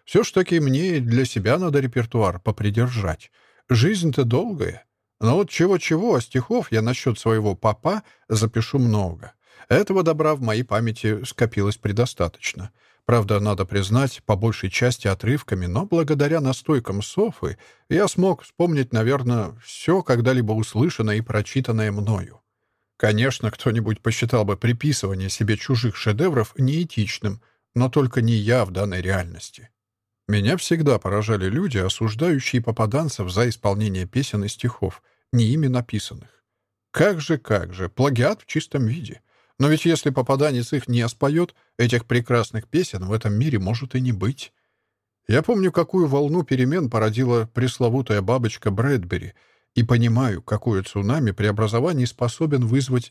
Глава 17. Я спел 10 песен. 10, не побоюсь этого слова, замечательных песен. И решил на этом остановиться. Думаю, для возвеличивания образа Патрушева-старшего как поэта-песенника этого будет достаточно. Все ж таки мне для себя надо репертуар попридержать. Жизнь-то долгая. Но вот чего-чего, а стихов я насчет своего папа запишу много. Этого добра в моей памяти скопилось предостаточно. Правда, надо признать, по большей части отрывками, но благодаря настойкам Софы я смог вспомнить, наверное, все когда-либо услышанное и прочитанное мною. Конечно, кто-нибудь посчитал бы приписывание себе чужих шедевров неэтичным, но только не я в данной реальности. Меня всегда поражали люди, осуждающие попаданцев за исполнение песен и стихов, не ими написанных. Как же, как же, плагиат в чистом виде. Но ведь если попаданец их не споет, этих прекрасных песен в этом мире может и не быть. Я помню, какую волну перемен породила пресловутая бабочка Брэдбери, и понимаю, какое цунами преобразований способен вызвать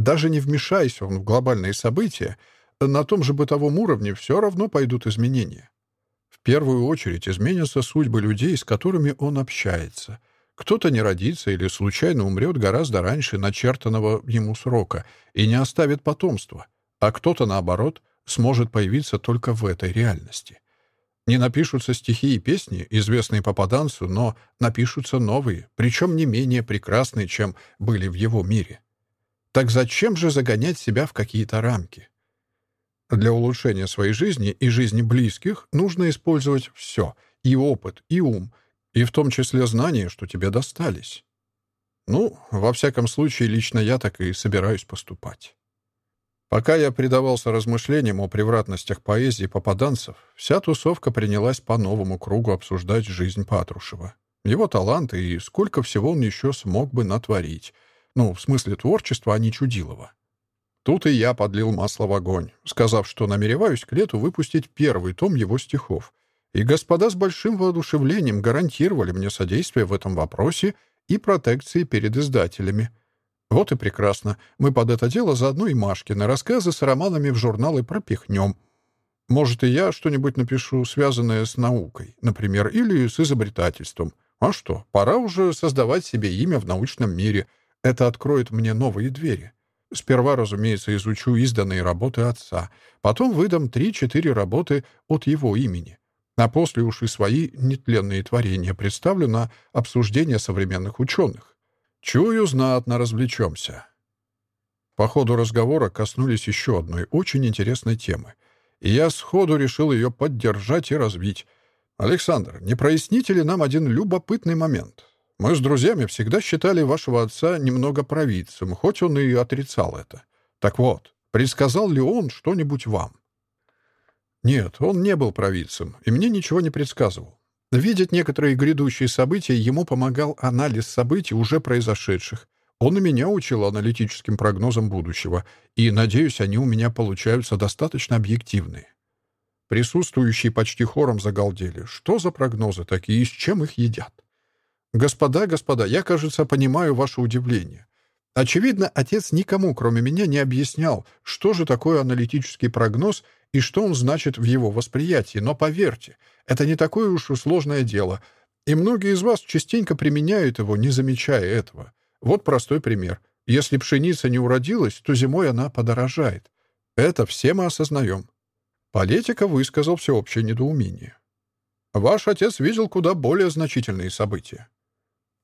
деятельный человек из будущего. Про недеятельных попаданцев обычно не пишут. Даже не вмешайся он в глобальные события, на том же бытовом уровне все равно пойдут изменения. В первую очередь изменятся судьбы людей, с которыми он общается. Кто-то не родится или случайно умрет гораздо раньше начертанного ему срока и не оставит потомства, а кто-то, наоборот, сможет появиться только в этой реальности. Не напишутся стихи и песни, известные попаданцу, но напишутся новые, причем не менее прекрасные, чем были в его мире. Так зачем же загонять себя в какие-то рамки? Для улучшения своей жизни и жизни близких нужно использовать все — и опыт, и ум, и в том числе знания, что тебе достались. Ну, во всяком случае, лично я так и собираюсь поступать. Пока я предавался размышлениям о превратностях поэзии попаданцев, вся тусовка принялась по новому кругу обсуждать жизнь Патрушева, его таланты и сколько всего он еще смог бы натворить — ну, в смысле творчества, а не чудилова. Тут и я подлил масло в огонь, сказав, что намереваюсь к лету выпустить первый том его стихов. И господа с большим воодушевлением гарантировали мне содействие в этом вопросе и протекции перед издателями. Вот и прекрасно. Мы под это дело заодно и Машкины рассказы с романами в журналы пропихнем. Может, и я что-нибудь напишу, связанное с наукой, например, или с изобретательством. А что, пора уже создавать себе имя в научном мире — это откроет мне новые двери. Сперва, разумеется, изучу изданные работы отца, потом выдам три-четыре работы от его имени, а после уж и свои нетленные творения представлю на обсуждение современных ученых. Чую, знатно развлечемся. По ходу разговора коснулись еще одной очень интересной темы, и я сходу решил ее поддержать и развить. «Александр, не проясните ли нам один любопытный момент?» Мы с друзьями всегда считали вашего отца немного провидцем, хоть он и отрицал это. Так вот, предсказал ли он что-нибудь вам? Нет, он не был провидцем, и мне ничего не предсказывал. Видеть некоторые грядущие события ему помогал анализ событий, уже произошедших. Он и меня учил аналитическим прогнозам будущего, и, надеюсь, они у меня получаются достаточно объективные. Присутствующие почти хором загалдели. Что за прогнозы такие и с чем их едят? «Господа, господа, я, кажется, понимаю ваше удивление. Очевидно, отец никому, кроме меня, не объяснял, что же такое аналитический прогноз и что он значит в его восприятии, но поверьте, это не такое уж и сложное дело, и многие из вас частенько применяют его, не замечая этого. Вот простой пример. Если пшеница не уродилась, то зимой она подорожает. Это все мы осознаем. Политика высказал всеобщее недоумение. Ваш отец видел куда более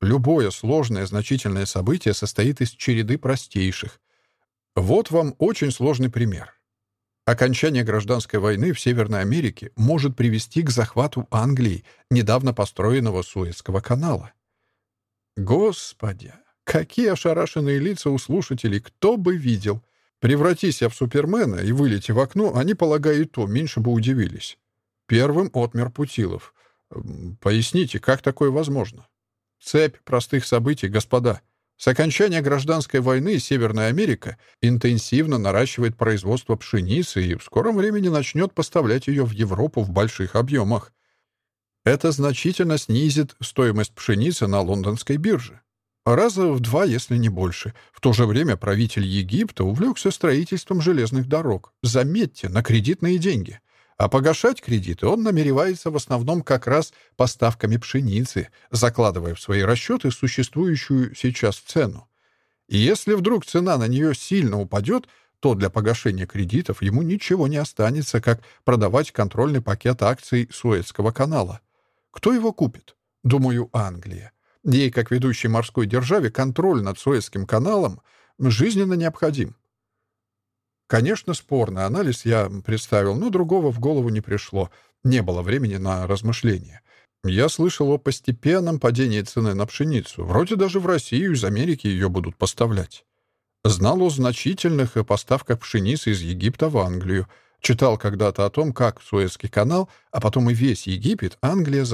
значительные события. Любое сложное значительное событие состоит из череды простейших. Вот вам очень сложный пример. Окончание гражданской войны в Северной Америке может привести к захвату Англии, недавно построенного Суэцкого канала. Господи, какие ошарашенные лица у слушателей, кто бы видел. Превратись я в Супермена и вылети в окно, они, полагаю, и то меньше бы удивились. Первым отмер Путилов. Поясните, как такое возможно? Цепь простых событий, господа. С окончания гражданской войны Северная Америка интенсивно наращивает производство пшеницы и в скором времени начнет поставлять ее в Европу в больших объемах. Это значительно снизит стоимость пшеницы на лондонской бирже. Раза в два, если не больше. В то же время правитель Египта увлекся строительством железных дорог. Заметьте, на кредитные деньги. А погашать кредиты он намеревается в основном как раз поставками пшеницы, закладывая в свои расчеты существующую сейчас цену. И если вдруг цена на нее сильно упадет, то для погашения кредитов ему ничего не останется, как продавать контрольный пакет акций Суэцкого канала. Кто его купит? Думаю, Англия. Ей, как ведущей морской державе, контроль над Суэцким каналом жизненно необходим. Конечно, спорный анализ я представил, но другого в голову не пришло. Не было времени на размышления. Я слышал о постепенном падении цены на пшеницу. Вроде даже в Россию из Америки ее будут поставлять. Знал о значительных поставках пшеницы из Египта в Англию. Читал когда-то о том, как Суэцкий канал, а потом и весь Египет Англия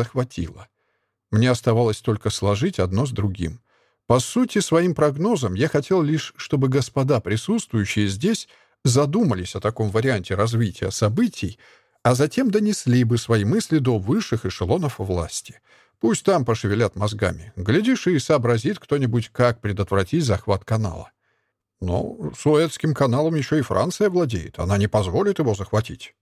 задумались о таком варианте развития событий, а затем донесли бы свои мысли до высших эшелонов власти. Пусть там пошевелят мозгами. Глядишь, и сообразит кто-нибудь, как предотвратить захват канала. Но ну, Суэцким каналом еще и Франция владеет. Она не позволит его захватить.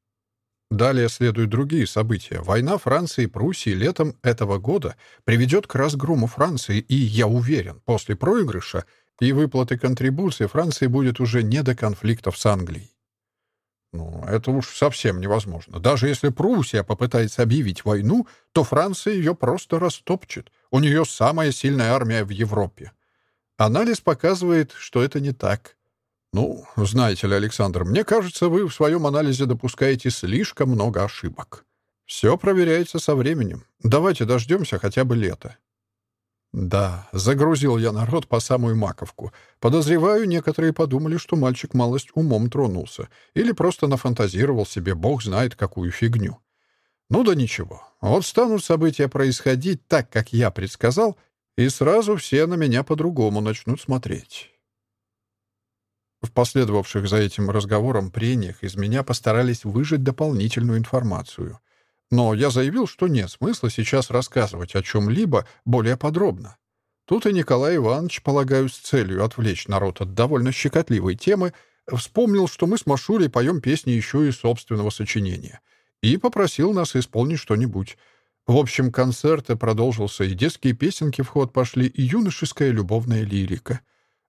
Далее следуют другие события. Война Франции и Пруссии летом этого года приведет к разгрому Франции, и, я уверен, после проигрыша — и выплаты контрибуции Франции будет уже не до конфликтов с Англией. Ну, это уж совсем невозможно. Даже если Пруссия попытается объявить войну, Да, загрузил я народ по самую маковку. Подозреваю, некоторые подумали, что мальчик малость умом тронулся. Или просто нафантазировал себе бог знает какую фигню. Ну да ничего. Вот станут события происходить так, как я предсказал, и сразу все на меня по-другому начнут смотреть. В последовавших за этим разговором прениях из меня постарались выжать дополнительную информацию — но я заявил, что нет смысла сейчас рассказывать о чем-либо более подробно. Тут и Николай Иванович, полагаю, с целью отвлечь народ от довольно щекотливой темы, вспомнил, что мы с Машулей поем песни еще и собственного сочинения, и попросил нас исполнить что-нибудь. В общем, концерты продолжился, и детские песенки в ход пошли, и юношеская любовная лирика.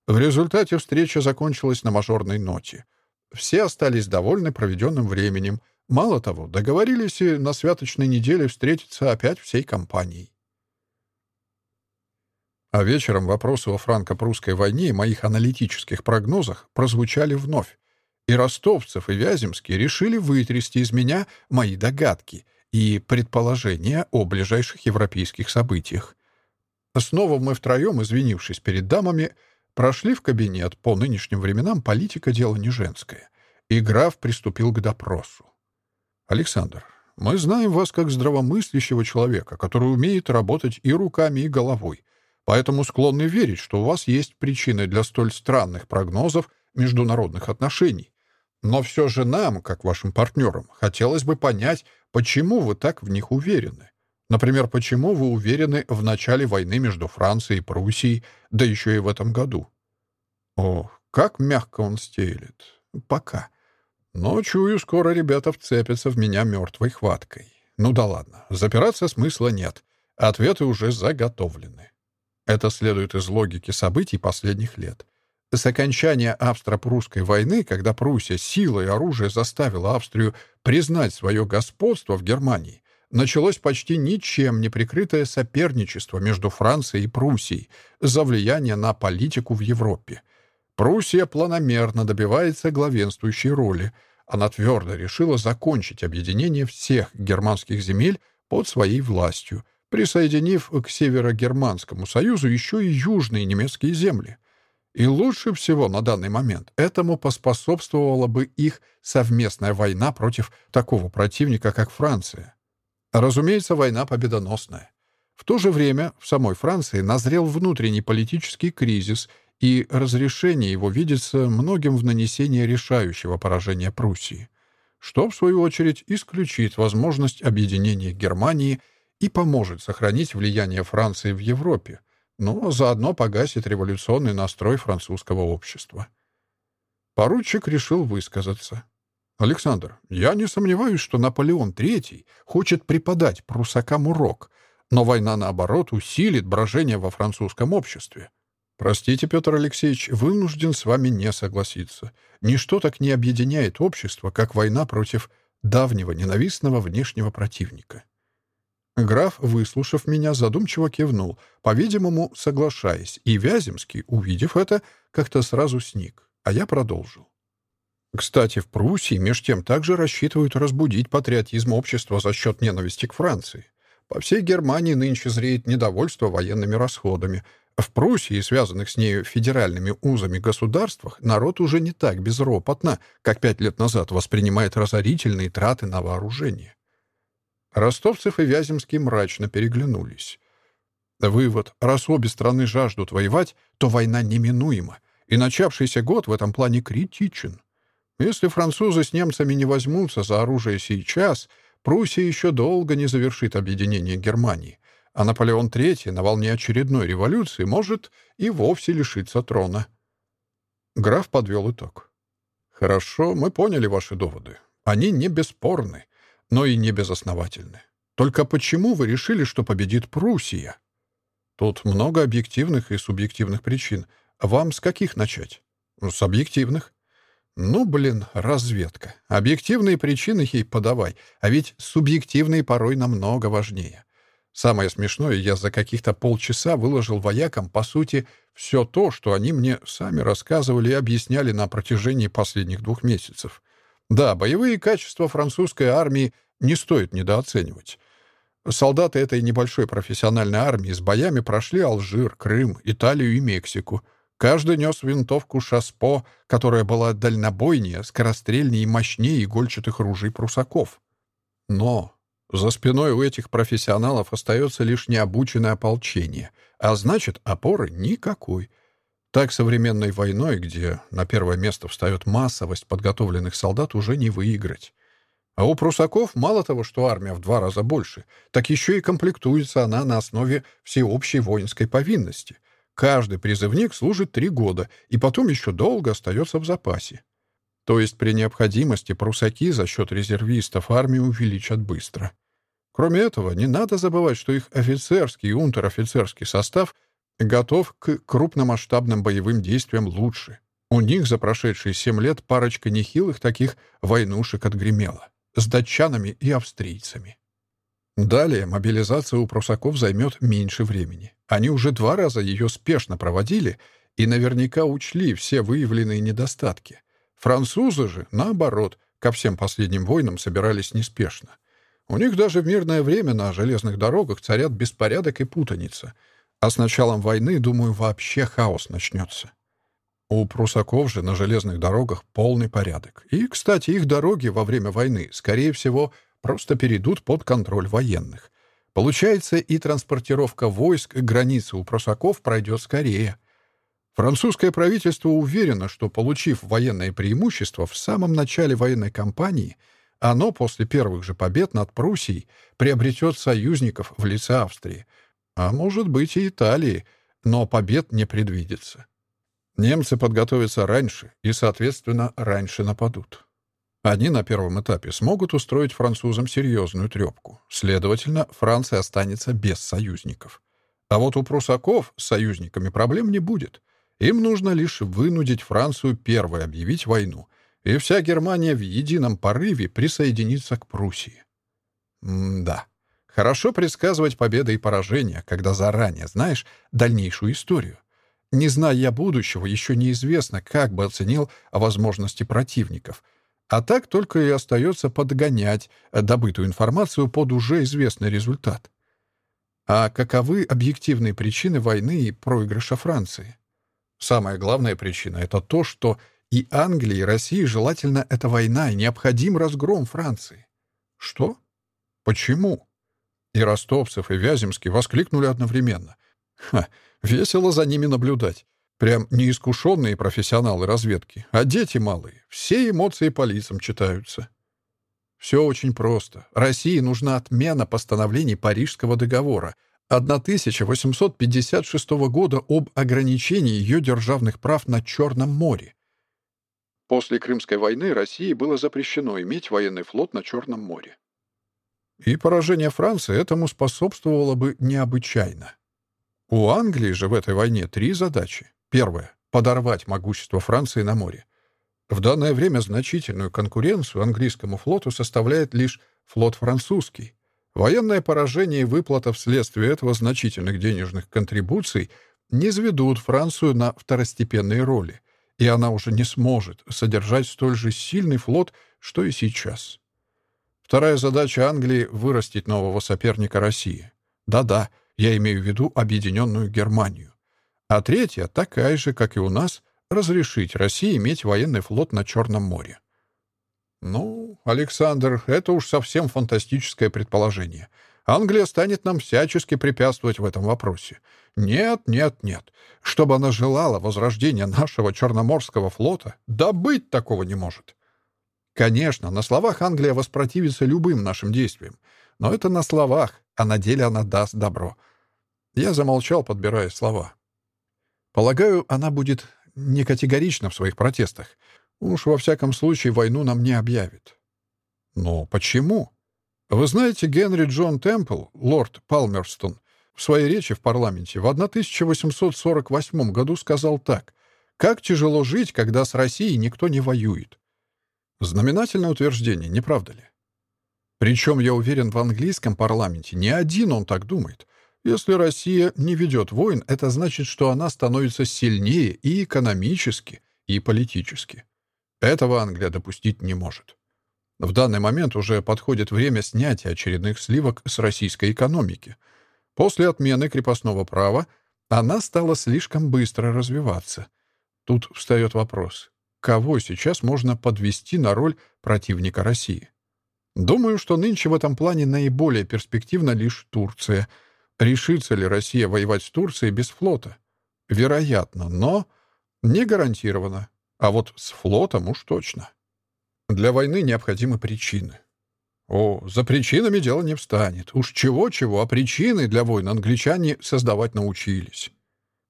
В результате встреча закончилась на мажорной ноте. Все остались довольны проведенным временем — Мало того, договорились и на святочной неделе встретиться опять всей компанией. А вечером вопросы о франко-прусской войне и моих аналитических прогнозах прозвучали вновь. И ростовцев, и Вяземский решили вытрясти из меня мои догадки и предположения о ближайших европейских событиях. Снова мы втроем, извинившись перед дамами, прошли в кабинет. По нынешним временам политика — дело не женское. И граф приступил к допросу. Александр. Мы знаем вас как здравомыслящего человека, который умеет работать и руками, и головой. Поэтому склонны верить, что у вас есть причины для столь странных прогнозов международных отношений. Но все же нам, как вашим партнерам, хотелось бы понять, почему вы так в них уверены. Например, почему вы уверены в начале войны между Францией и Пруссией, да еще и в этом году? О, как мягко он стелит. Пока. Но, чую, скоро ребята вцепятся в меня мертвой хваткой. Ну да ладно, запираться смысла нет. Ответы уже заготовлены. Это следует из логики событий последних лет. С окончания Австро-Прусской войны, когда Пруссия силой оружия заставила Австрию признать свое господство в Германии, началось почти ничем не прикрытое соперничество между Францией и Пруссией за влияние на политику в Европе — Пруссия планомерно добивается главенствующей роли. Она твердо решила закончить объединение всех германских земель под своей властью, присоединив к Северо-Германскому Союзу еще и южные немецкие земли. И лучше всего на данный момент этому поспособствовала бы их совместная война против такого противника, как Франция. Разумеется, война победоносная. В то же время в самой Франции назрел внутренний политический кризис – и разрешение его видится многим в нанесении решающего поражения Пруссии, что, в свою очередь, исключит возможность объединения Германии и поможет сохранить влияние Франции в Европе, но заодно погасит революционный настрой французского общества. Поручик решил высказаться. «Александр, я не сомневаюсь, что Наполеон III хочет преподать прусакам урок, но война, наоборот, усилит брожение во французском обществе. Простите, Петр Алексеевич, вынужден с вами не согласиться. Ничто так не объединяет общество, как война против давнего ненавистного внешнего противника. Граф, выслушав меня, задумчиво кивнул, по-видимому, соглашаясь, и Вяземский, увидев это, как-то сразу сник, а я продолжил. Кстати, в Пруссии меж тем также рассчитывают разбудить патриотизм общества за счет ненависти к Франции. По всей Германии нынче зреет недовольство военными расходами — в Пруссии связанных с нею федеральными узами государствах, народ уже не так безропотно, как пять лет назад воспринимает разорительные траты на вооружение. Ростовцев и Вяземский мрачно переглянулись. Вывод. Раз обе страны жаждут воевать, то война неминуема, и начавшийся год в этом плане критичен. Если французы с немцами не возьмутся за оружие сейчас, Пруссия еще долго не завершит объединение Германии, а Наполеон III на волне очередной революции может и вовсе лишиться трона. Граф подвел итог. «Хорошо, мы поняли ваши доводы. Они не бесспорны, но и не безосновательны. Только почему вы решили, что победит Пруссия? Тут много объективных и субъективных причин. Вам с каких начать? С объективных. Ну, блин, разведка. Объективные причины ей подавай, а ведь субъективные порой намного важнее. Самое смешное, я за каких-то полчаса выложил воякам, по сути, все то, что они мне сами рассказывали и объясняли на протяжении последних двух месяцев. Да, боевые качества французской армии не стоит недооценивать. Солдаты этой небольшой профессиональной армии с боями прошли Алжир, Крым, Италию и Мексику — Каждый нес винтовку «Шаспо», которая была дальнобойнее, скорострельнее и мощнее игольчатых ружей прусаков. Но за спиной у этих профессионалов остается лишь необученное ополчение, а значит, опоры никакой. Так современной войной, где на первое место встает массовость подготовленных солдат, уже не выиграть. А у прусаков мало того, что армия в два раза больше, так еще и комплектуется она на основе всеобщей воинской повинности — Каждый призывник служит три года и потом еще долго остается в запасе. То есть при необходимости прусаки за счет резервистов армию увеличат быстро. Кроме этого, не надо забывать, что их офицерский и унтер-офицерский состав готов к крупномасштабным боевым действиям лучше. У них за прошедшие семь лет парочка нехилых таких войнушек отгремела. С датчанами и австрийцами. Далее мобилизация у прусаков займет меньше времени. Они уже два раза ее спешно проводили и наверняка учли все выявленные недостатки. Французы же, наоборот, ко всем последним войнам собирались неспешно. У них даже в мирное время на железных дорогах царят беспорядок и путаница. А с началом войны, думаю, вообще хаос начнется. У прусаков же на железных дорогах полный порядок. И, кстати, их дороги во время войны, скорее всего, просто перейдут под контроль военных. Получается, и транспортировка Оно после первых же побед над Пруссией приобретет союзников в лице Австрии, а может быть и Италии, но побед не предвидится. Немцы подготовятся раньше и, соответственно, раньше нападут. Они на первом этапе смогут устроить французам серьезную трепку. Следовательно, Франция останется без союзников. А вот у прусаков с союзниками проблем не будет. Им нужно лишь вынудить Францию первой объявить войну — и вся Германия в едином порыве присоединится к Пруссии. М-да. Хорошо предсказывать победы и поражения, когда заранее знаешь дальнейшую историю. Не зная я будущего, еще неизвестно, как бы оценил возможности противников — а так только и остается подгонять добытую информацию под уже известный результат. А каковы объективные причины войны и проигрыша Франции? Самая главная причина — это то, что И Англии, России желательно эта война, необходим разгром Франции. Что? Почему? И Ростовцев, и Вяземский воскликнули одновременно. Ха, весело за ними наблюдать. Прям неискушенные профессионалы разведки, а дети малые. Все эмоции по лицам читаются. Все очень просто. России нужна отмена постановлений Парижского договора 1856 года об ограничении ее державных прав на Черном море. После Крымской войны России было запрещено иметь военный флот на Черном море. И поражение Франции этому способствовало бы необычайно. У Англии же в этой войне три задачи. Первая — подорвать могущество Франции на море. В данное время значительную конкуренцию английскому флоту составляет лишь флот французский. Военное поражение и выплата вследствие этого значительных денежных контрибуций низведут Францию на второстепенные роли. и она уже не сможет содержать столь же сильный флот, что и сейчас. Вторая задача Англии — вырастить нового соперника России. Да-да, я имею в виду объединенную Германию. А третья, такая же, как и у нас — разрешить России иметь военный флот на Черном море. Ну, Александр, это уж совсем фантастическое предположение. Англия станет нам всячески препятствовать в этом вопросе. Нет, нет, нет. Чтобы она желала возрождения нашего Черноморского флота, да быть такого не может. Конечно, на словах Англия воспротивится любым нашим действиям. Но это на словах, а на деле она даст добро. Я замолчал, подбирая слова. Полагаю, она будет не категорична в своих протестах. Уж во всяком случае войну нам не объявит. Но почему? Вы знаете, Генри Джон Темпл, лорд Палмерстон, в своей речи в парламенте в 1848 году сказал так «Как тяжело жить, когда с Россией никто не воюет». Знаменательное утверждение, не правда ли? Причем, я уверен, в английском парламенте не один он так думает. Если Россия не ведет войн, это значит, что она становится сильнее и экономически, и политически. Этого Англия допустить не может. В данный момент уже подходит время снятия очередных сливок с российской экономики. После отмены крепостного права она стала слишком быстро развиваться. Тут встает вопрос, кого сейчас можно подвести на роль противника России? Думаю, что нынче в этом плане наиболее перспективна лишь Турция — Решится ли Россия воевать с Турцией без флота? Вероятно, но не гарантированно. А вот с флотом уж точно. Для войны необходимы причины. О, за причинами дело не встанет. Уж чего-чего, а причины для войн англичане создавать научились.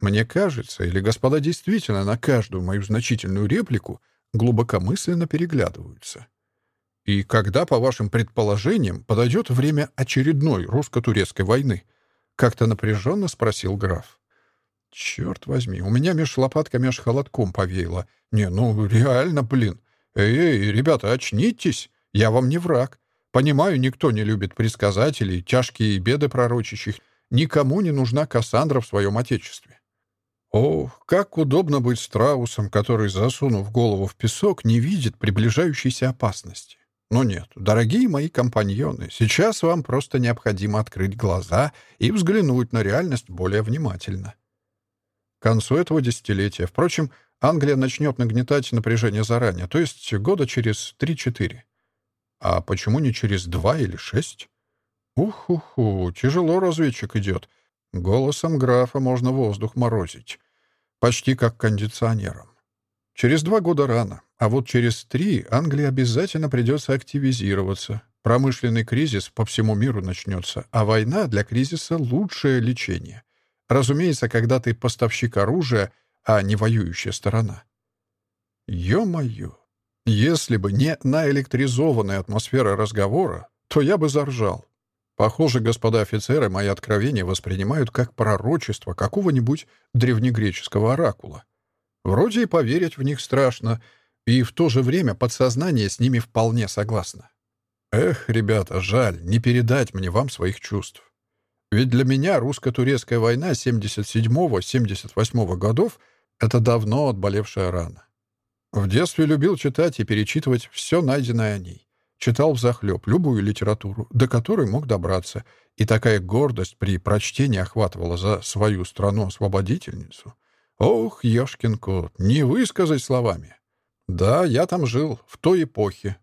Мне кажется, или господа действительно на каждую мою значительную реплику глубокомысленно переглядываются. И когда, по вашим предположениям, подойдет время очередной русско-турецкой войны, — как-то напряженно спросил граф. «Черт возьми, у меня меж лопатками аж холодком повеяло. Не, ну реально, блин. Эй, ребята, очнитесь, я вам не враг. Понимаю, никто не любит предсказателей, тяжкие беды пророчащих. Никому не нужна Кассандра в своем отечестве. Ох, как удобно быть страусом, который, засунув голову в песок, не видит приближающейся опасности. Но нет, дорогие мои компаньоны, сейчас Англия начнет нагнетать напряжение заранее, то есть года через 3-4. А почему не через 2 или 6? ух ху тяжело разведчик идет. Голосом графа можно воздух морозить. Почти как кондиционером. Через два года рано, а вот через три Англии обязательно придется активизироваться. Промышленный кризис по всему миру начнется, а война для кризиса — лучшее лечение. Разумеется, когда ты поставщик оружия — а не воюющая сторона. Ё-моё! Если бы не наэлектризованная атмосфера разговора, то я бы заржал. Похоже, господа офицеры мои откровения воспринимают как пророчество какого-нибудь древнегреческого оракула. Вроде и поверить в них страшно, и в то же время подсознание с ними вполне согласно. Эх, ребята, жаль, не передать мне вам своих чувств. Ведь для меня русско-турецкая война 77-78 годов — это давно отболевшая рана. В детстве любил читать и перечитывать все найденное о ней. Читал взахлеб любую литературу, до которой мог добраться, и такая гордость при прочтении охватывала за свою страну-освободительницу. Ох, ёшкин кот, не высказать словами. Да, я там жил, в той эпохе.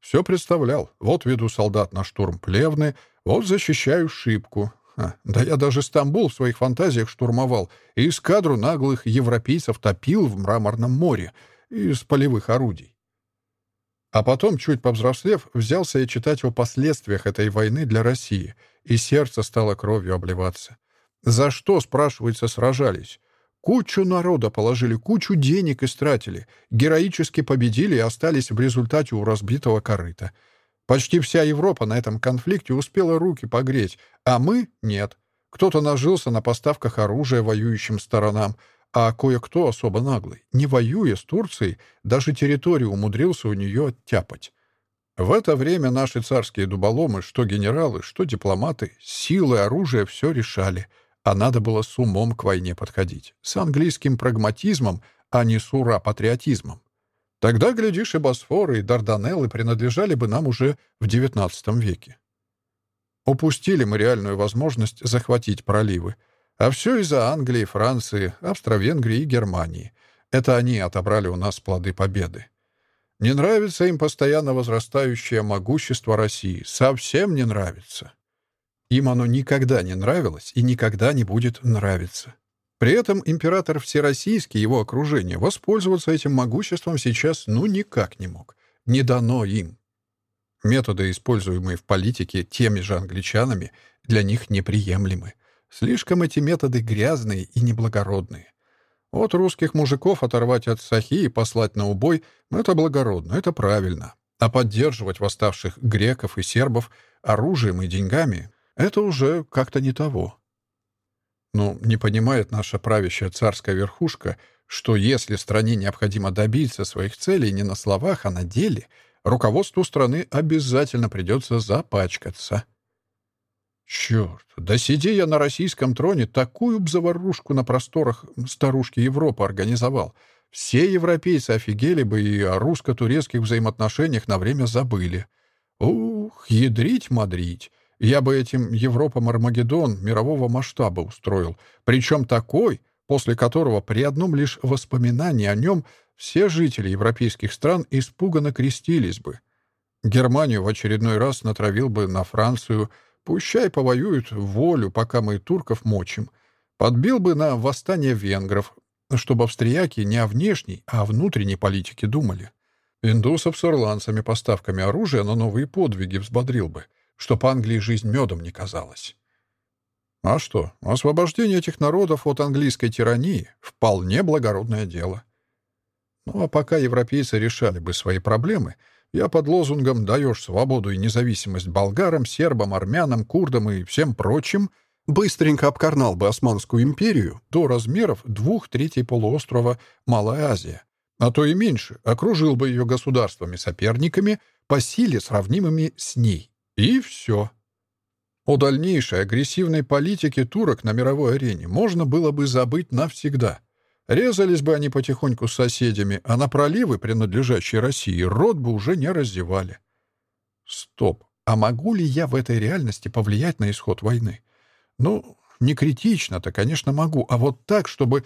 Все представлял. Вот веду солдат на штурм Плевны, Вот защищаю шибку. А, да я даже Стамбул в своих фантазиях штурмовал и эскадру наглых европейцев топил в мраморном море из полевых орудий. А потом, чуть повзрослев, взялся я читать о последствиях этой войны для России, и сердце стало кровью обливаться. За что, спрашивается, сражались? Кучу народа положили, кучу денег истратили, героически победили и остались в результате у разбитого корыта — Почти вся Европа на этом конфликте успела руки погреть, а мы — нет. Кто-то нажился на поставках оружия воюющим сторонам, а кое-кто особо наглый, не воюя с Турцией, даже территорию умудрился у нее оттяпать. В это время наши царские дуболомы, что генералы, что дипломаты, силы оружия все решали, а надо было с умом к войне подходить, с английским прагматизмом, а не с ура-патриотизмом. Тогда глядишь и Босфора и Дарданеллы принадлежали бы нам уже в XIX веке. Упустили мы реальную возможность захватить проливы. А все из-за Англии, Франции, Австро-Венгрии и Германии. Это они отобрали у нас плоды победы. Не нравится им постоянно возрастающее могущество России. Совсем не нравится. Им оно никогда не нравилось и никогда не будет нравиться. При этом император Всероссийский, его окружение, воспользоваться этим могуществом сейчас ну никак не мог. Не дано им. Методы, используемые в политике теми же англичанами, для них неприемлемы. Слишком эти методы грязные и неблагородные. От русских мужиков оторвать от сахи и послать на убой — это благородно, это правильно. А поддерживать восставших греков и сербов оружием и деньгами — это уже как-то не того но не понимает наша правящая царская верхушка, что если стране необходимо добиться своих целей не на словах, а на деле, руководству страны обязательно придется запачкаться. Черт, да сиди я на российском троне, такую б заварушку на просторах старушки Европы организовал. Все европейцы офигели бы и о русско-турецких взаимоотношениях на время забыли. Ух, ядрить-мадрить. Я бы этим Европам Армагеддон мирового масштаба устроил, причем такой, после которого при одном лишь воспоминании о нем все жители европейских стран испуганно крестились бы. Германию в очередной раз натравил бы на Францию, пущай повоюют в волю, пока мы турков мочим. Подбил бы на восстание венгров, чтобы австрияки не о внешней, а о внутренней политике думали. Индусов с ирландцами поставками оружия на новые подвиги взбодрил бы что по-англии жизнь медом не казалась. А что, освобождение этих народов от английской тирании — вполне благородное дело. Ну а пока европейцы решали бы свои проблемы, я под лозунгом «даешь свободу и независимость болгарам, сербам, армянам, курдам и всем прочим» быстренько обкарнал бы Османскую империю до размеров двух третей полуострова Малая Азия, а то и меньше, окружил бы ее государствами-соперниками по силе, сравнимыми с ней, И все. О дальнейшей агрессивной политике турок на мировой арене можно было бы забыть навсегда. Резались бы они потихоньку с соседями, а на проливы, принадлежащие России, рот бы уже не раздевали. Стоп. А могу ли я в этой реальности повлиять на исход войны? Ну, не критично-то, конечно, могу, а вот так, чтобы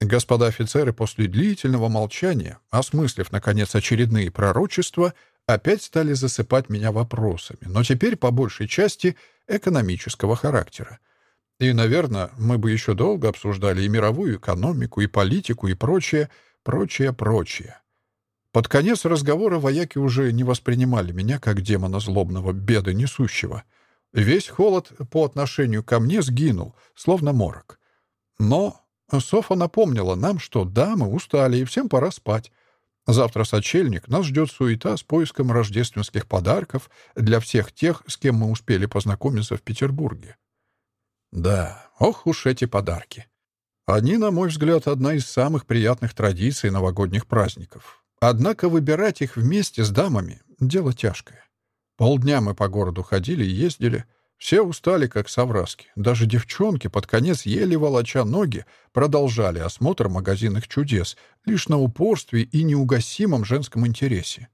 Константинополь российским стал, вряд ли. Хотя, если задаться целью, то... Господа офицеры после длительного молчания, осмыслив, наконец, очередные пророчества, опять стали засыпать меня вопросами, но теперь, по большей части, экономического характера. И, наверное, мы бы еще долго обсуждали и мировую экономику, и политику, и прочее, прочее, прочее. Под конец разговора вояки уже не воспринимали меня как демона злобного, беды несущего. Весь холод по отношению ко мне сгинул, словно морок. Но Софа напомнила нам, что да, мы устали, и всем пора спать. Завтра сочельник, нас ждет суета с поиском рождественских подарков для всех тех, с кем мы успели познакомиться в Петербурге. Да, ох уж эти подарки. Они, на мой взгляд, одна из самых приятных традиций новогодних праздников. Однако выбирать их вместе с дамами — дело тяжкое. Полдня мы по городу ходили и ездили — все устали, как совраски. Даже девчонки под конец еле волоча ноги продолжали осмотр магазинных чудес лишь на упорстве и неугасимом женском интересе.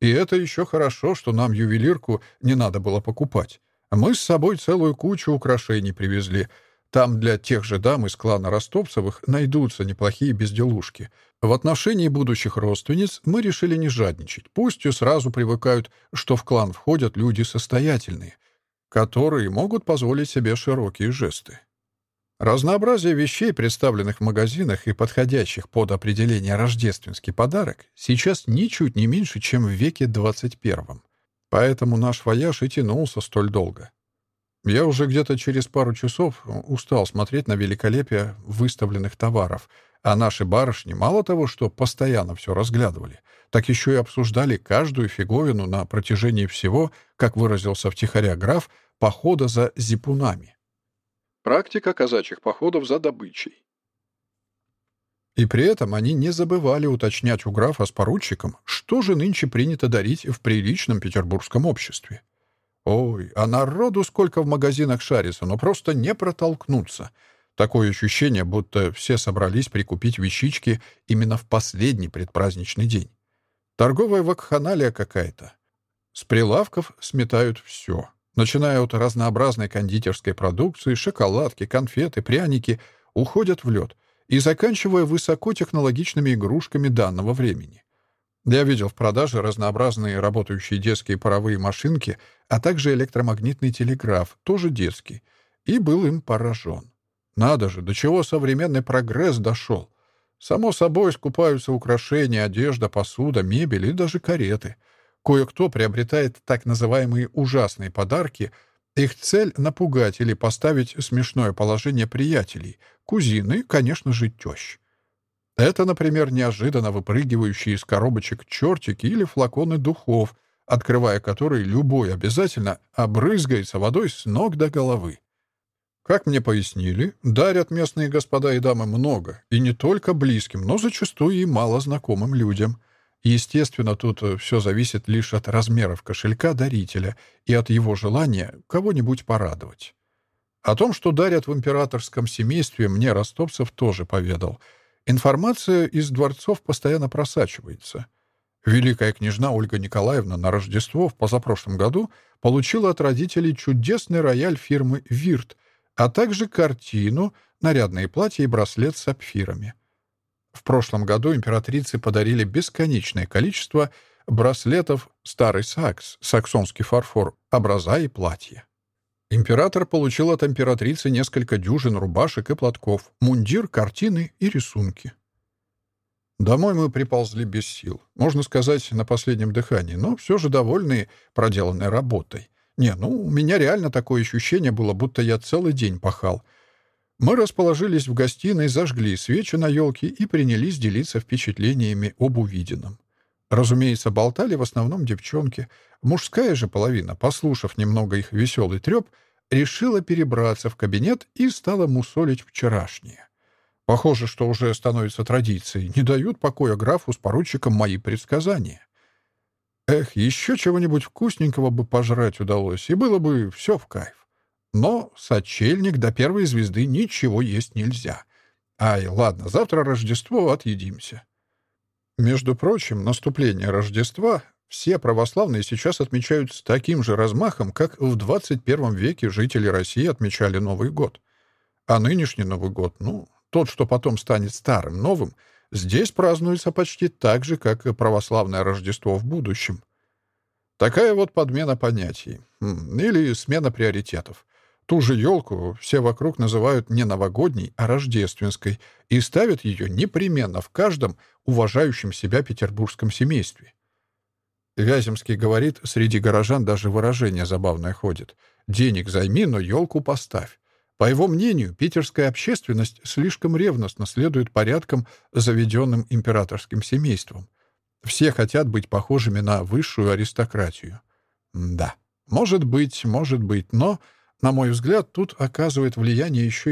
И это еще хорошо, что нам ювелирку не надо было покупать. Мы с собой целую кучу украшений привезли. Там для тех же дам из клана Ростовцевых найдутся неплохие которые могут позволить себе широкие жесты. Разнообразие вещей, представленных в магазинах и подходящих под определение «рождественский подарок», сейчас ничуть не меньше, чем в веке 21 Поэтому наш вояж и тянулся столь долго. Я уже где-то через пару часов устал смотреть на великолепие выставленных товаров, а наши барышни мало того, что постоянно все разглядывали, так еще и обсуждали каждую фиговину на протяжении всего, как выразился втихаря граф — похода за зипунами. Практика казачьих походов за добычей. И при этом они не забывали уточнять у графа с поручиком, что же нынче принято дарить в приличном петербургском обществе. Ой, а народу сколько в магазинах шарится, но просто не протолкнуться. Такое ощущение, будто все собрались прикупить вещички именно в последний предпраздничный день. Торговая вакханалия какая-то. С прилавков сметают все. Начиная от разнообразной кондитерской продукции, шоколадки, конфеты, пряники, уходят в лед, и заканчивая высокотехнологичными игрушками данного времени. Я видел в продаже разнообразные работающие детские паровые машинки, а также электромагнитный телеграф, тоже детский, и был им поражен. Надо же, до чего современный прогресс дошел. Само собой, скупаются украшения, одежда, посуда, мебель и даже кареты. Кое-кто приобретает так называемые «ужасные подарки», их цель — напугать или поставить смешное положение приятелей, кузины, конечно же, тещ. Это, например, неожиданно выпрыгивающие из коробочек чертики или флаконы духов, открывая которые любой обязательно обрызгается водой с ног до головы. Как мне пояснили, дарят местные господа и дамы много, и не только близким, но зачастую и мало знакомым людям. Естественно, тут э, все зависит лишь от размеров кошелька дарителя и от его желания кого-нибудь порадовать. О том, что дарят в императорском семействе, мне Ростовцев тоже поведал. Информация из дворцов постоянно просачивается. Великая княжна Ольга Николаевна на Рождество в позапрошлом году получила от родителей чудесный рояль фирмы «Вирт», а также картину, нарядные платья и браслет с сапфирами — в прошлом году императрице подарили бесконечное количество браслетов «Старый сакс», саксонский фарфор, образа и платья. Император получил от императрицы несколько дюжин рубашек и платков, мундир, картины и рисунки. Домой мы приползли без сил, можно сказать, на последнем дыхании, но все же довольные проделанной работой. Не, ну, у меня реально такое ощущение было, будто я целый день пахал — Мы расположились в гостиной, зажгли свечи на елке и принялись делиться впечатлениями об увиденном. Разумеется, болтали в основном девчонки. Мужская же половина, послушав немного их веселый треп, решила перебраться в кабинет и стала мусолить вчерашнее. Похоже, что уже становится традицией. Не дают покоя графу с поручиком мои предсказания. Эх, еще чего-нибудь вкусненького бы пожрать удалось, и было бы все в кайф. Но сочельник до первой звезды ничего есть нельзя. Ай, ладно, завтра Рождество, отъедимся. Между прочим, наступление Рождества все православные сейчас отмечают с таким же размахом, как в 21 веке жители России отмечали Новый год. А нынешний Новый год, ну, тот, что потом станет старым новым, здесь празднуется почти так же, как и православное Рождество в будущем. Такая вот подмена понятий. Хм, или смена приоритетов. Ту же елку все вокруг называют не новогодней, а рождественской, и ставят ее непременно в каждом уважающем себя петербургском семействе. Вяземский говорит, среди горожан даже выражение забавное ходит. «Денег займи, но елку поставь». По его мнению, питерская общественность слишком ревностно следует порядкам, заведенным императорским семейством. Все хотят быть похожими на высшую аристократию. Да, может быть, может быть, но, на мой взгляд, тут оказывает влияние еще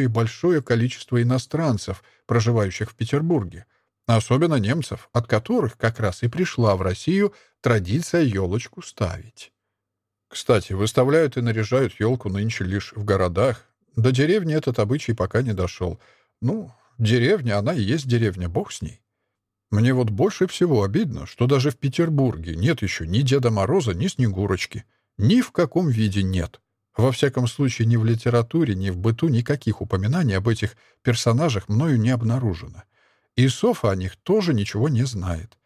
и большое количество иностранцев, проживающих в Петербурге, особенно немцев, от которых как раз и пришла в Россию традиция елочку ставить. Кстати, выставляют и наряжают елку нынче лишь в городах. До деревни этот обычай пока не дошел. Ну, деревня, она и есть деревня, бог с ней. Мне вот больше всего обидно, что даже в Петербурге нет еще ни Деда Мороза, ни Снегурочки. Ни в каком виде нет. Во всяком случае, ни в литературе, ни в быту никаких упоминаний об этих персонажах мною не обнаружено. И Софа о них тоже ничего не знает.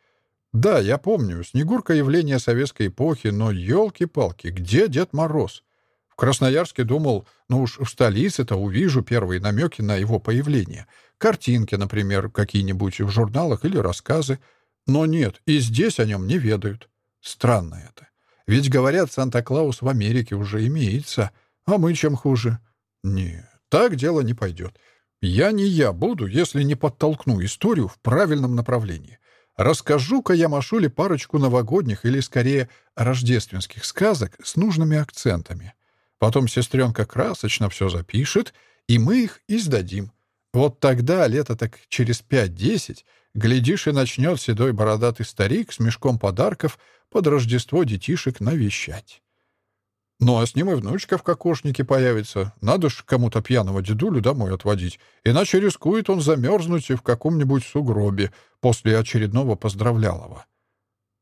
Да, я помню, Снегурка — явление советской эпохи, но, елки-палки, где Дед Мороз? В Красноярске думал, ну уж в столице-то увижу первые намеки на его появление. Картинки, например, какие-нибудь в журналах или рассказы. Но нет, и здесь о нем не ведают. Странно это. Ведь говорят, Санта-Клаус в Америке уже имеется. А мы чем хуже? Не, так дело не пойдет. Я не я буду, если не подтолкну историю в правильном направлении. Расскажу-ка я Машуле парочку новогодних или, скорее, рождественских сказок с нужными акцентами. Потом сестренка красочно все запишет, и мы их издадим. Вот тогда, лето так через пять-десять, глядишь, и начнет седой бородатый старик с мешком подарков — под Рождество детишек навещать. Ну, а с ним и внучка в кокошнике появится. Надо ж кому-то пьяного дедулю домой отводить, иначе рискует он замерзнуть и в каком-нибудь сугробе после очередного поздравлялого.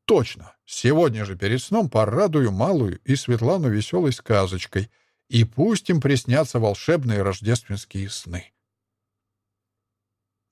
Точно, сегодня же перед сном порадую малую и Светлану веселой сказочкой,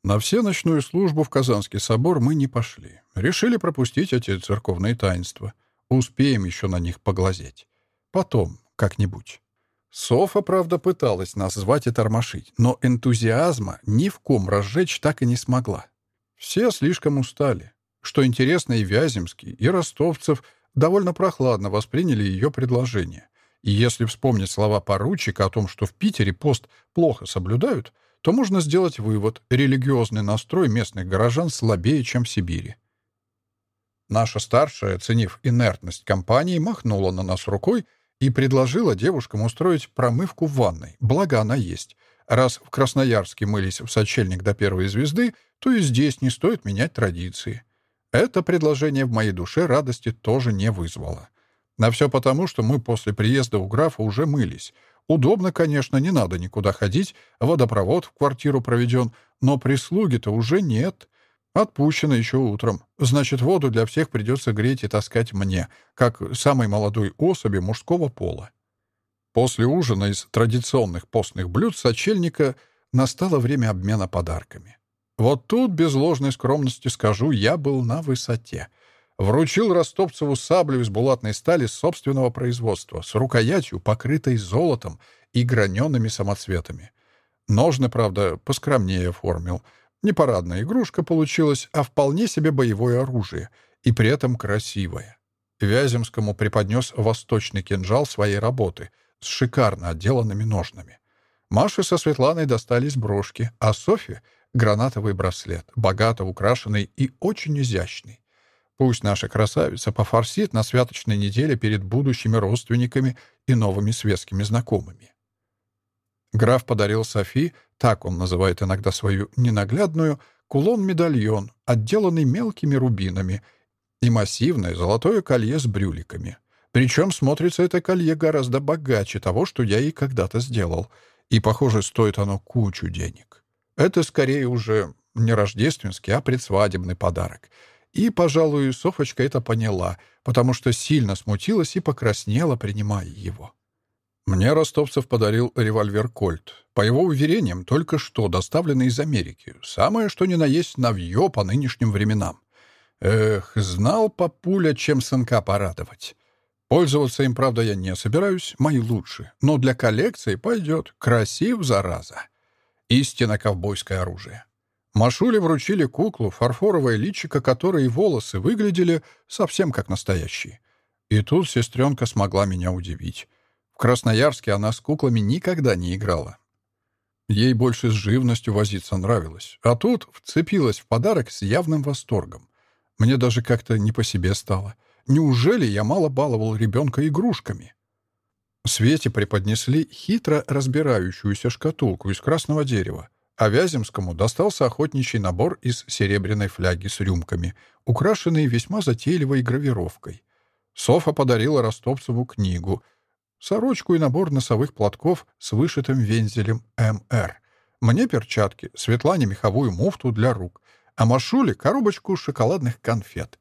и пусть им приснятся волшебные рождественские сны. На всеночную службу в Казанский собор мы не пошли. Решили пропустить эти церковные таинства. Успеем еще на них поглазеть. Потом, как-нибудь. Софа, правда, пыталась нас звать и тормошить, но энтузиазма ни в ком разжечь так и не смогла. Все слишком устали. Что интересно, и Вяземский, и Ростовцев довольно прохладно восприняли ее предложение. И если вспомнить слова поручика о том, что в Питере пост плохо соблюдают, то можно сделать вывод — религиозный настрой местных горожан слабее, чем в Сибири. Наша старшая, оценив инертность компании, махнула на нас рукой и предложила девушкам устроить промывку в ванной, благо она есть. Раз в Красноярске мылись в сочельник до первой звезды, то и здесь не стоит менять традиции. Это предложение в моей душе радости тоже не вызвало. На все потому, что мы после приезда у графа уже мылись. Удобно, конечно, не надо никуда ходить, водопровод в квартиру проведен, но прислуги-то уже нет. Отпущено еще утром. Значит, воду для всех придется греть и таскать мне, как самой молодой особи мужского пола. После ужина из традиционных постных блюд сочельника настало время обмена подарками. Вот тут, без ложной скромности скажу, я был на высоте. Вручил Ростовцеву саблю из булатной стали собственного производства с рукоятью, покрытой золотом и граненными самоцветами. Ножны, правда, поскромнее оформил. Не парадная игрушка получилась, а вполне себе боевое оружие, и при этом красивое. Вяземскому преподнес восточный кинжал своей работы с шикарно отделанными ножнами. Маше со Светланой достались брошки, а Софье — гранатовый браслет, богато украшенный и очень изящный. Пусть наша красавица пофорсит на святочной неделе перед будущими родственниками и новыми светскими знакомыми. Граф подарил Софи, так он называет иногда свою ненаглядную, кулон-медальон, отделанный мелкими рубинами, и массивное золотое колье с брюликами. Причем смотрится это колье гораздо богаче того, что я ей когда-то сделал, и, похоже, стоит оно кучу денег. Это скорее уже не рождественский, а предсвадебный подарок. И, пожалуй, Софочка это поняла, потому что сильно смутилась и покраснела, принимая его. Мне Ростовцев подарил револьвер «Кольт». По его уверениям, только что доставленный из Америки. Самое, что ни на есть навье по нынешним временам. Эх, знал папуля, чем сынка порадовать. Пользоваться им, правда, я не собираюсь, мои лучшие. Но для коллекции пойдет. Красив, зараза. Истинно ковбойское оружие. Машуле вручили куклу, фарфоровое личико которой и волосы выглядели совсем как настоящие. И тут сестренка смогла меня удивить. В Красноярске она с куклами никогда не играла. Ей больше с живностью возиться нравилось. А тут вцепилась в подарок с явным восторгом. Мне даже как-то не по себе стало. Неужели я мало баловал ребенка игрушками? Свете преподнесли хитро разбирающуюся шкатулку из красного дерева, а Вяземскому достался охотничий набор из серебряной фляги с рюмками, украшенный весьма затейливой гравировкой. Софа подарила Ростовцеву книгу — сорочку и набор носовых платков с вышитым вензелем МР. Мне перчатки, Светлане меховую муфту для рук, а Машуле — коробочку шоколадных конфет.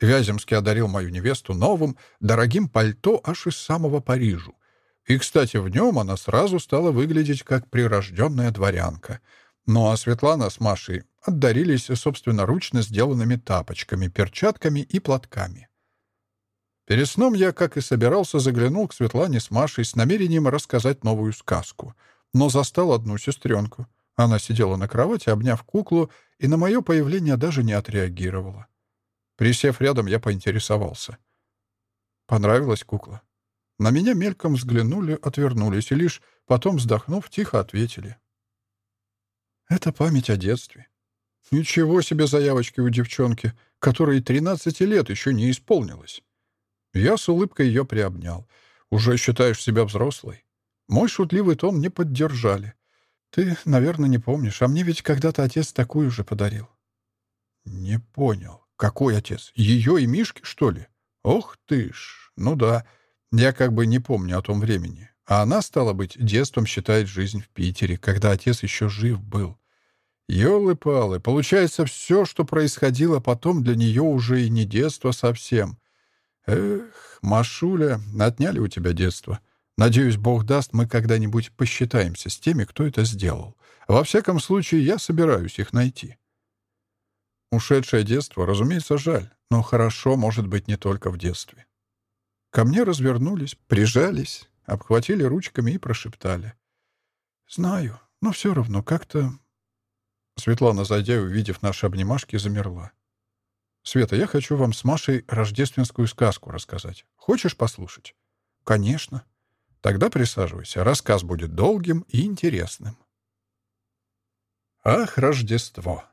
Вяземский одарил мою невесту новым, дорогим пальто аж из самого Парижу. И, И Кстати, в нем она сразу стала выглядеть как прирожденная дворянка. Ну а Светлана с Машей отдарились собственноручно сделанными тапочками, перчатками и платками. Перед сном я, как и собирался, заглянул к Светлане с Машей с намерением рассказать новую сказку, но застал одну сестренку. Она сидела на кровати, обняв куклу, и на мое появление даже не отреагировала. Присев рядом, я поинтересовался. «Понравилась кукла?» На меня мельком взглянули, отвернулись, и лишь потом, вздохнув, тихо ответили. Это память о детстве. Ничего себе заявочки у девчонки, которой 13 лет еще не исполнилось. Я с улыбкой ее приобнял. Уже считаешь себя взрослой? Мой шутливый тон не поддержали. Ты, наверное, не помнишь, а мне ведь когда-то отец такую же подарил. Не понял. Какой отец? Ее и Мишки, что ли? Ох ты ж! Ну да. Я как бы не помню о том времени. А она, стала быть, детством считает жизнь в Питере, когда отец еще жив был. Ёлы-палы, получается, все, что происходило потом, для нее уже и не детство совсем. Эх, Машуля, отняли у тебя детство. Надеюсь, Бог даст, мы когда-нибудь посчитаемся с теми, кто это сделал. Во всяком случае, я собираюсь их найти. Ушедшее детство, разумеется, жаль, но хорошо может быть не только в детстве. Ко мне развернулись, прижались. Обхватили ручками и прошептали. «Знаю, но все равно как-то...» Светлана, зайдя и увидев наши обнимашки, замерла. «Света, я хочу вам с Машей рождественскую сказку рассказать. Хочешь послушать?» «Конечно». «Тогда присаживайся. Рассказ будет долгим и интересным». «Ах, Рождество!»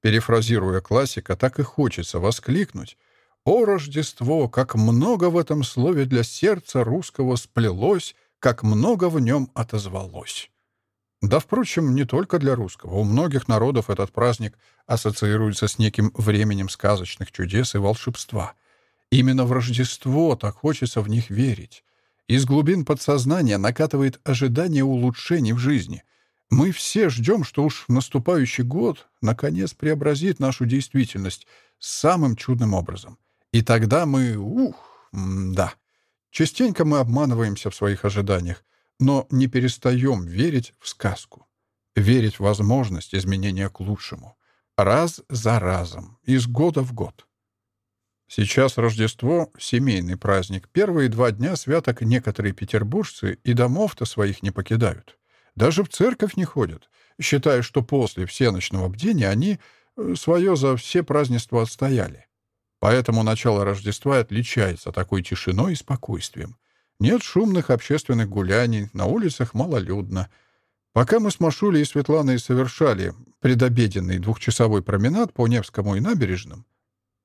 Перефразируя классика, так и хочется воскликнуть — о Рождество, как много в этом слове для сердца русского сплелось, как много в нем отозвалось. Да, впрочем, не только для русского. У многих народов этот праздник ассоциируется с неким временем сказочных чудес и волшебства. Именно в Рождество так хочется в них верить. Из глубин подсознания накатывает ожидание улучшений в жизни. Мы все ждем, что уж наступающий год наконец преобразит нашу действительность самым чудным образом. И тогда мы... Ух, да. Частенько мы обманываемся в своих ожиданиях, но не перестаем верить в сказку. Верить в возможность изменения к лучшему. Раз за разом, из года в год. Сейчас Рождество — семейный праздник. Первые два дня святок некоторые петербуржцы и домов-то своих не покидают. Даже в церковь не ходят, считая, что после всеночного бдения они э, свое за все празднества отстояли. Поэтому начало Рождества отличается такой тишиной и спокойствием. Нет шумных общественных гуляний, на улицах малолюдно. Пока мы с Машулей и Светланой совершали предобеденный двухчасовой променад по Невскому и набережным,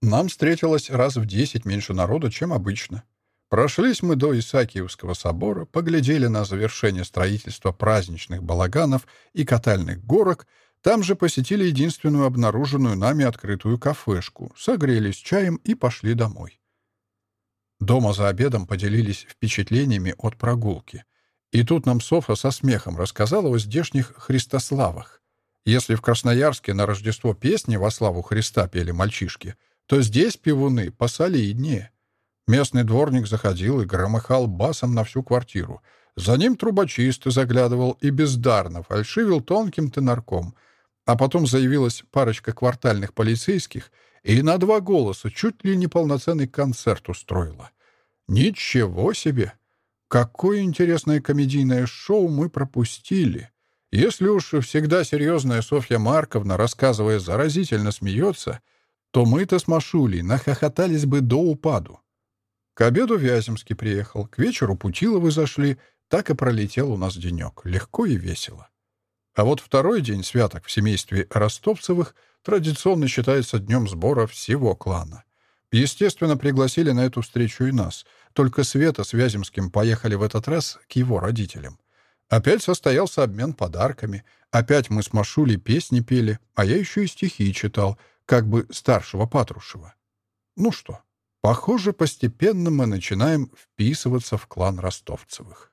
нам встретилось раз в десять меньше народа, чем обычно. Прошлись мы до Исаакиевского собора, поглядели на завершение строительства праздничных балаганов и катальных горок — там же посетили единственную обнаруженную нами открытую кафешку, согрелись чаем и пошли домой. Дома за обедом поделились впечатлениями от прогулки. И тут нам Софа со смехом рассказала о здешних христославах. Если в Красноярске на Рождество песни во славу Христа пели мальчишки, то здесь пивуны посолиднее. Местный дворник заходил и громыхал басом на всю квартиру. За ним трубочист заглядывал и бездарно фальшивил тонким тенарком — А потом заявилась парочка квартальных полицейских — и на два голоса чуть ли не полноценный концерт устроила. Ничего себе! Какое интересное комедийное шоу мы пропустили! Если уж всегда серьезная Софья Марковна, рассказывая, заразительно смеется, то мы-то с Машулей нахохотались бы до упаду. К обеду Вяземский приехал, к вечеру Путиловы зашли, так и пролетел у нас денек, легко и весело. А А Вот второй день святок в семействе Ростовцевых традиционно считается днем сбора всего клана. Естественно, пригласили на эту встречу и нас. Только Света с Вяземским поехали в этот раз к его родителям. Опять состоялся обмен подарками. Опять мы с Машулей песни пели, а я еще и стихи читал, как бы старшего Патрушева. Ну что, похоже, постепенно мы начинаем вписываться в клан Ростовцевых.